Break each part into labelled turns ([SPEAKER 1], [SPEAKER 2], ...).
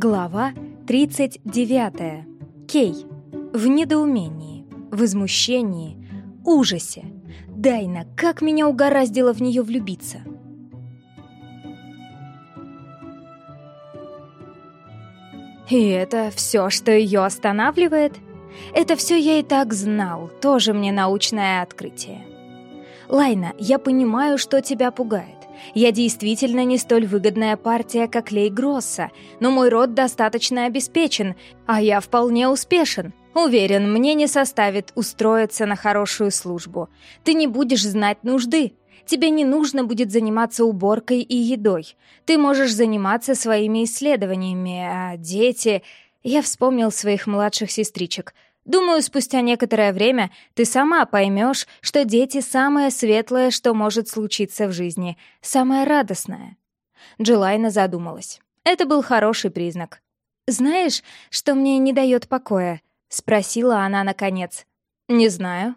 [SPEAKER 1] Глава 39. Кей. В недоумении, возмущении, ужасе. Дайна, как меня угораздило в нее влюбиться. И это все, что ее останавливает? Это все я и так знал, тоже мне научное открытие. Лайна, я понимаю, что тебя пугает. Я действительно не столь выгодная партия, как Лей Гросса, но мой род достаточно обеспечен, а я вполне успешен. Уверен, мне не составит устроиться на хорошую службу. Ты не будешь знать нужды. Тебе не нужно будет заниматься уборкой и едой. Ты можешь заниматься своими исследованиями, а дети... Я вспомнил своих младших сестричек — Думаю, спустя некоторое время ты сама поймешь, что дети — самое светлое, что может случиться в жизни, самое радостное». Джилайна задумалась. Это был хороший признак. «Знаешь, что мне не дает покоя?» — спросила она наконец. «Не знаю».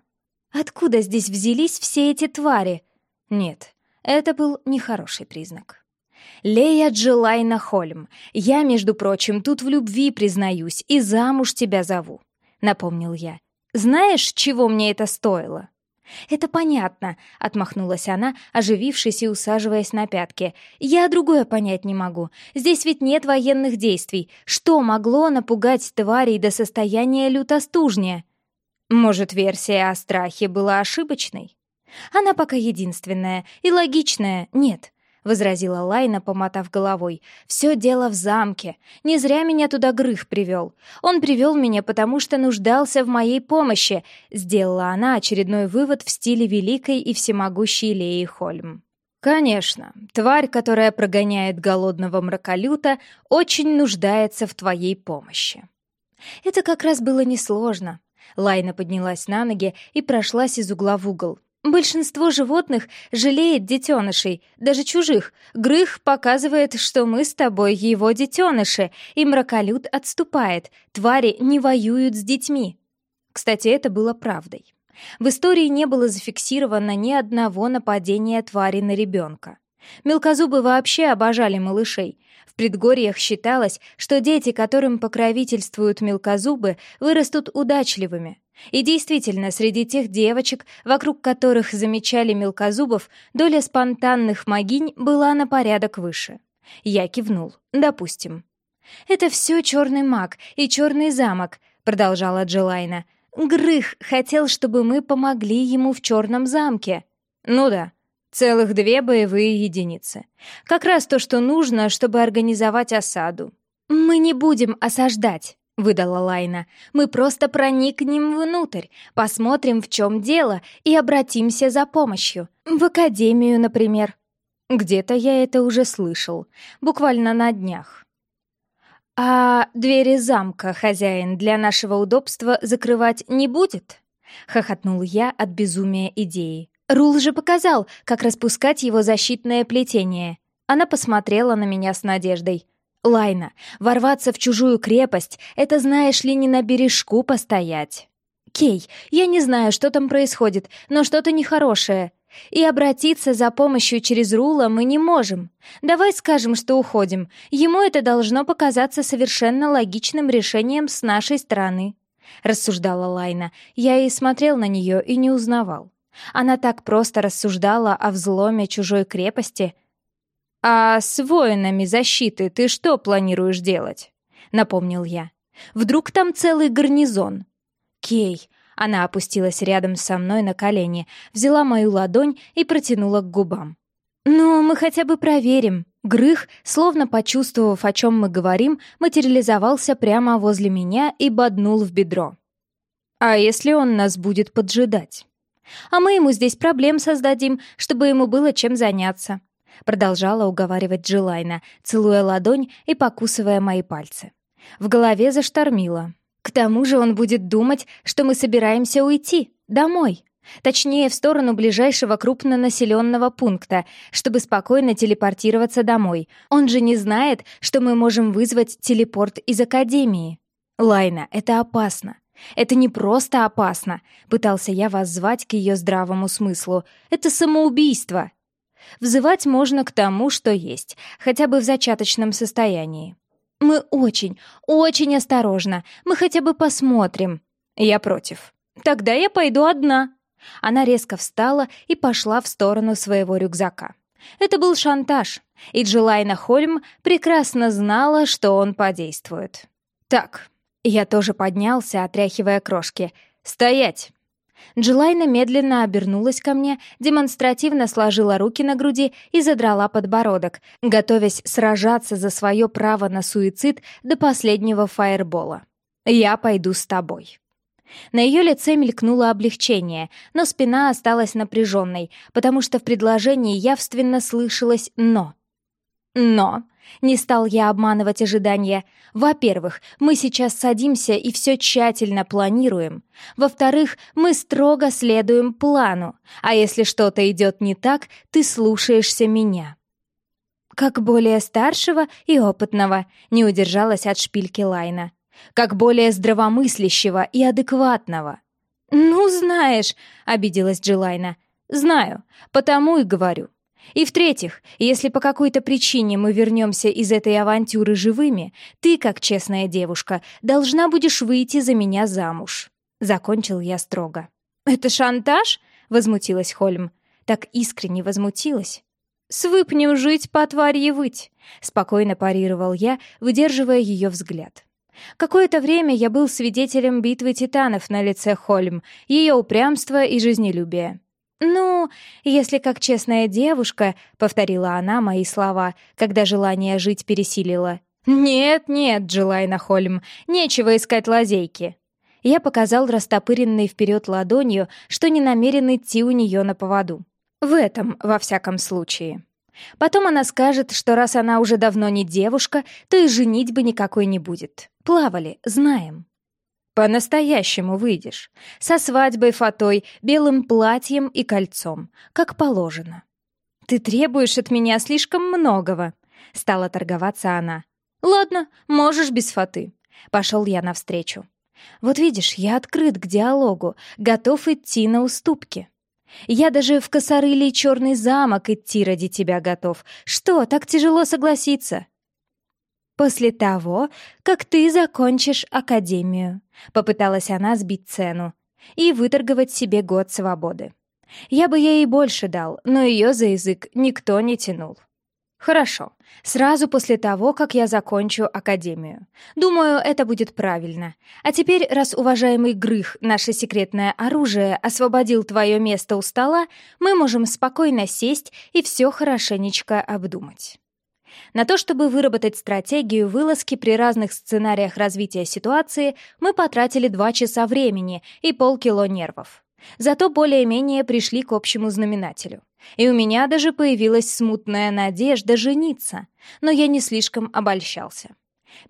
[SPEAKER 1] «Откуда здесь взялись все эти твари?» «Нет, это был нехороший признак». «Лея Джилайна Хольм, я, между прочим, тут в любви признаюсь и замуж тебя зову. — напомнил я. «Знаешь, чего мне это стоило?» «Это понятно», — отмахнулась она, оживившись и усаживаясь на пятки. «Я другое понять не могу. Здесь ведь нет военных действий. Что могло напугать тварей до состояния лютостужня?» «Может, версия о страхе была ошибочной?» «Она пока единственная и логичная. Нет, — возразила Лайна, помотав головой. «Все дело в замке. Не зря меня туда Грых привел. Он привел меня, потому что нуждался в моей помощи», — сделала она очередной вывод в стиле великой и всемогущей Леи Хольм. «Конечно, тварь, которая прогоняет голодного мраколюта, очень нуждается в твоей помощи». Это как раз было несложно. Лайна поднялась на ноги и прошлась из угла в угол. Большинство животных жалеет детенышей, даже чужих. Грых показывает, что мы с тобой его детеныши, и мраколюд отступает. Твари не воюют с детьми. Кстати, это было правдой. В истории не было зафиксировано ни одного нападения твари на ребенка. Мелкозубы вообще обожали малышей. В предгорьях считалось, что дети, которым покровительствуют мелкозубы, вырастут удачливыми. И действительно, среди тех девочек, вокруг которых замечали мелкозубов, доля спонтанных могинь была на порядок выше. Я кивнул. Допустим. «Это все черный маг и черный замок», — продолжала Джилайна. «Грых хотел, чтобы мы помогли ему в черном замке». «Ну да», Целых две боевые единицы. Как раз то, что нужно, чтобы организовать осаду. «Мы не будем осаждать», — выдала Лайна. «Мы просто проникнем внутрь, посмотрим, в чем дело, и обратимся за помощью. В академию, например». Где-то я это уже слышал, буквально на днях. «А двери замка хозяин для нашего удобства закрывать не будет?» — хохотнул я от безумия идеи. Рул же показал, как распускать его защитное плетение. Она посмотрела на меня с надеждой. «Лайна, ворваться в чужую крепость — это, знаешь ли, не на бережку постоять». «Кей, я не знаю, что там происходит, но что-то нехорошее. И обратиться за помощью через Рула мы не можем. Давай скажем, что уходим. Ему это должно показаться совершенно логичным решением с нашей стороны», — рассуждала Лайна. Я и смотрел на нее и не узнавал. Она так просто рассуждала о взломе чужой крепости. «А с воинами защиты ты что планируешь делать?» — напомнил я. «Вдруг там целый гарнизон?» «Кей!» — она опустилась рядом со мной на колени, взяла мою ладонь и протянула к губам. «Ну, мы хотя бы проверим». Грых, словно почувствовав, о чем мы говорим, материализовался прямо возле меня и боднул в бедро. «А если он нас будет поджидать?» А мы ему здесь проблем создадим, чтобы ему было чем заняться», — продолжала уговаривать Джилайна, целуя ладонь и покусывая мои пальцы. В голове заштормило. «К тому же он будет думать, что мы собираемся уйти, домой». Точнее, в сторону ближайшего крупнонаселенного пункта, чтобы спокойно телепортироваться домой. Он же не знает, что мы можем вызвать телепорт из Академии. Лайна, это опасно. Это не просто опасно, пытался я вас звать к ее здравому смыслу. Это самоубийство. Взывать можно к тому, что есть, хотя бы в зачаточном состоянии. Мы очень, очень осторожно. Мы хотя бы посмотрим. Я против. Тогда я пойду одна. Она резко встала и пошла в сторону своего рюкзака. Это был шантаж, и Джилайна Хольм прекрасно знала, что он подействует. «Так», я тоже поднялся, отряхивая крошки. «Стоять!» Джилайна медленно обернулась ко мне, демонстративно сложила руки на груди и задрала подбородок, готовясь сражаться за свое право на суицид до последнего фаербола. «Я пойду с тобой». На ее лице мелькнуло облегчение, но спина осталась напряженной, потому что в предложении явственно слышалось «но». «Но», не стал я обманывать ожидания. Во-первых, мы сейчас садимся и все тщательно планируем. Во-вторых, мы строго следуем плану. А если что-то идет не так, ты слушаешься меня. Как более старшего и опытного, не удержалась от шпильки Лайна как более здравомыслящего и адекватного. «Ну, знаешь», — обиделась Джилайна, — «знаю, потому и говорю. И в-третьих, если по какой-то причине мы вернемся из этой авантюры живыми, ты, как честная девушка, должна будешь выйти за меня замуж». Закончил я строго. «Это шантаж?» — возмутилась Хольм. Так искренне возмутилась. «Свыпнем жить, по тварье выть», — спокойно парировал я, выдерживая ее взгляд. Какое-то время я был свидетелем битвы титанов на лице Хольм, ее упрямства и жизнелюбия. «Ну, если как честная девушка», — повторила она мои слова, когда желание жить пересилило. «Нет, нет, Джилайна Хольм, нечего искать лазейки». Я показал растопыренной вперед ладонью, что не намерен идти у нее на поводу. В этом, во всяком случае. Потом она скажет, что раз она уже давно не девушка, то и женить бы никакой не будет. Плавали, знаем. По-настоящему выйдешь. Со свадьбой, фатой, белым платьем и кольцом. Как положено. Ты требуешь от меня слишком многого. Стала торговаться она. Ладно, можешь без фаты. Пошел я навстречу. Вот видишь, я открыт к диалогу, готов идти на уступки. Я даже в косорылий черный замок идти ради тебя готов. Что, так тяжело согласиться?» «После того, как ты закончишь академию», — попыталась она сбить цену и выторговать себе год свободы. Я бы ей и больше дал, но ее за язык никто не тянул. Хорошо. Сразу после того, как я закончу академию. Думаю, это будет правильно. А теперь, раз уважаемый Грых, наше секретное оружие, освободил твое место у стола, мы можем спокойно сесть и все хорошенечко обдумать. На то, чтобы выработать стратегию вылазки при разных сценариях развития ситуации, мы потратили два часа времени и полкило нервов. Зато более-менее пришли к общему знаменателю. И у меня даже появилась смутная надежда жениться, но я не слишком обольщался.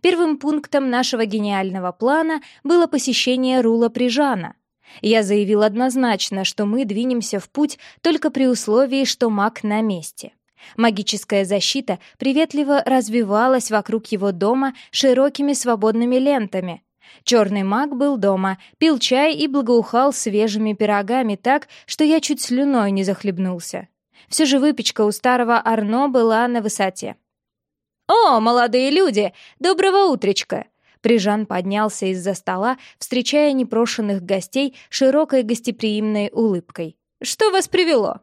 [SPEAKER 1] Первым пунктом нашего гениального плана было посещение Рула Прижана. Я заявил однозначно, что мы двинемся в путь только при условии, что маг на месте. Магическая защита приветливо развивалась вокруг его дома широкими свободными лентами, Черный маг был дома, пил чай и благоухал свежими пирогами так, что я чуть слюной не захлебнулся. Все же выпечка у старого Арно была на высоте. «О, молодые люди! Доброго утречка!» Прижан поднялся из-за стола, встречая непрошенных гостей широкой гостеприимной улыбкой. «Что вас привело?»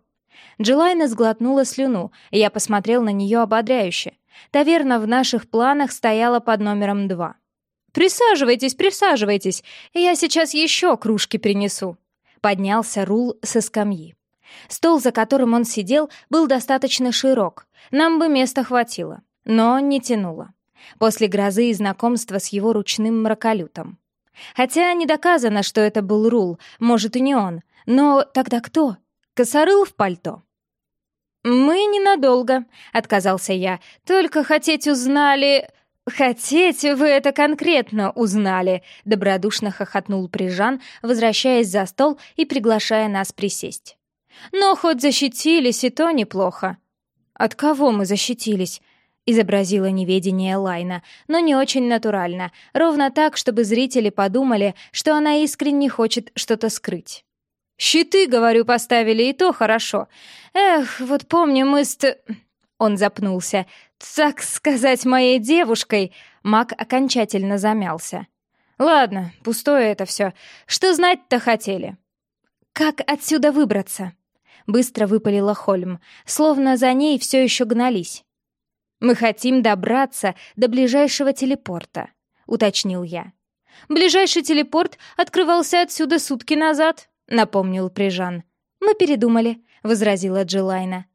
[SPEAKER 1] Джилайна сглотнула слюну, и я посмотрел на нее ободряюще. Таверна в наших планах стояла под номером два. «Присаживайтесь, присаживайтесь, я сейчас еще кружки принесу». Поднялся Рул со скамьи. Стол, за которым он сидел, был достаточно широк, нам бы места хватило, но не тянуло. После грозы и знакомства с его ручным мраколютом. Хотя не доказано, что это был Рул, может и не он, но тогда кто? Косорыл в пальто. «Мы ненадолго», — отказался я, — «только хотеть узнали...» «Хотеть вы это конкретно узнали», — добродушно хохотнул Прижан, возвращаясь за стол и приглашая нас присесть. «Но хоть защитились, и то неплохо». «От кого мы защитились?» — изобразила неведение Лайна, но не очень натурально, ровно так, чтобы зрители подумали, что она искренне хочет что-то скрыть. «Щиты, говорю, поставили, и то хорошо. Эх, вот помню, мы с...» Он запнулся. так сказать, моей девушкой, Мак окончательно замялся. Ладно, пустое это все. Что знать-то хотели? Как отсюда выбраться? Быстро выпалила Хольм, словно за ней все еще гнались. Мы хотим добраться до ближайшего телепорта, уточнил я. Ближайший телепорт открывался отсюда сутки назад, напомнил Прижан. Мы передумали, возразила Джилайна.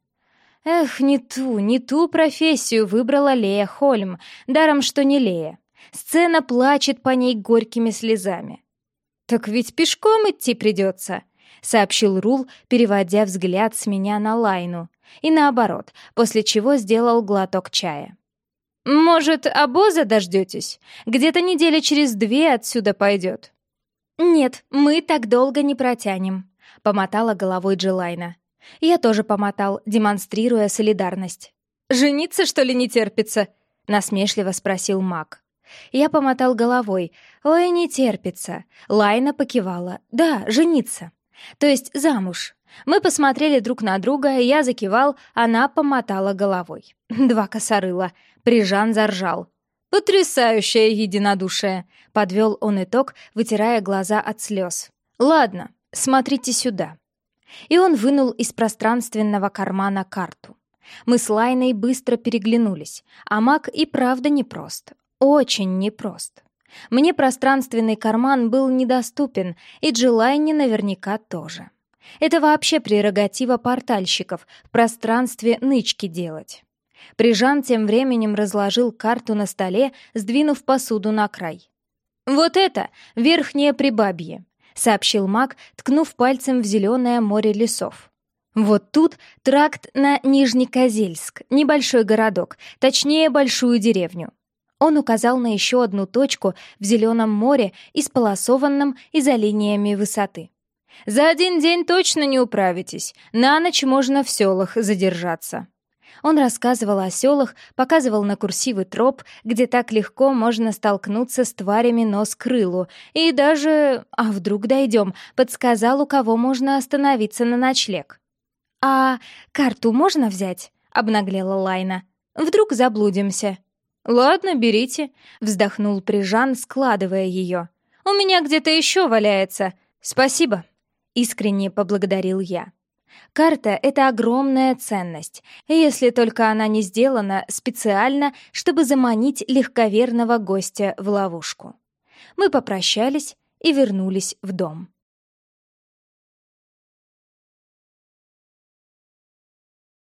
[SPEAKER 1] Эх, не ту, не ту профессию выбрала Лея Хольм, даром что не Лея. Сцена плачет по ней горькими слезами. «Так ведь пешком идти придется», — сообщил Рул, переводя взгляд с меня на Лайну. И наоборот, после чего сделал глоток чая. «Может, обоза дождетесь? Где-то недели через две отсюда пойдет». «Нет, мы так долго не протянем», — помотала головой Джилайна. Я тоже помотал, демонстрируя солидарность. «Жениться, что ли, не терпится?» — насмешливо спросил маг. Я помотал головой. «Ой, не терпится». Лайна покивала. «Да, жениться. То есть замуж». Мы посмотрели друг на друга, я закивал, она помотала головой. Два косорыла. Прижан заржал. «Потрясающее единодушие!» — подвел он итог, вытирая глаза от слез. «Ладно, смотрите сюда». И он вынул из пространственного кармана карту. Мы с Лайной быстро переглянулись, а маг и правда непрост. Очень непрост. Мне пространственный карман был недоступен, и Джилайне наверняка тоже. Это вообще прерогатива портальщиков в пространстве нычки делать. Прижан тем временем разложил карту на столе, сдвинув посуду на край. «Вот это верхнее прибабье», — сообщил маг, ткнув пальцем в зеленое море лесов. «Вот тут тракт на Нижнекозельск, небольшой городок, точнее, большую деревню. Он указал на еще одну точку в зеленом море, исполосованном изолиниями высоты. «За один день точно не управитесь. На ночь можно в селах задержаться». Он рассказывал о селах, показывал на курсивы троп, где так легко можно столкнуться с тварями нос к крылу, и даже, а вдруг дойдем, подсказал, у кого можно остановиться на ночлег. «А карту можно взять?» — обнаглела Лайна. «Вдруг заблудимся?» «Ладно, берите», — вздохнул Прижан, складывая ее. «У меня где-то еще валяется. Спасибо», — искренне поблагодарил я. Карта — это огромная ценность, если только она не сделана специально, чтобы заманить легковерного гостя в ловушку. Мы попрощались и вернулись в дом.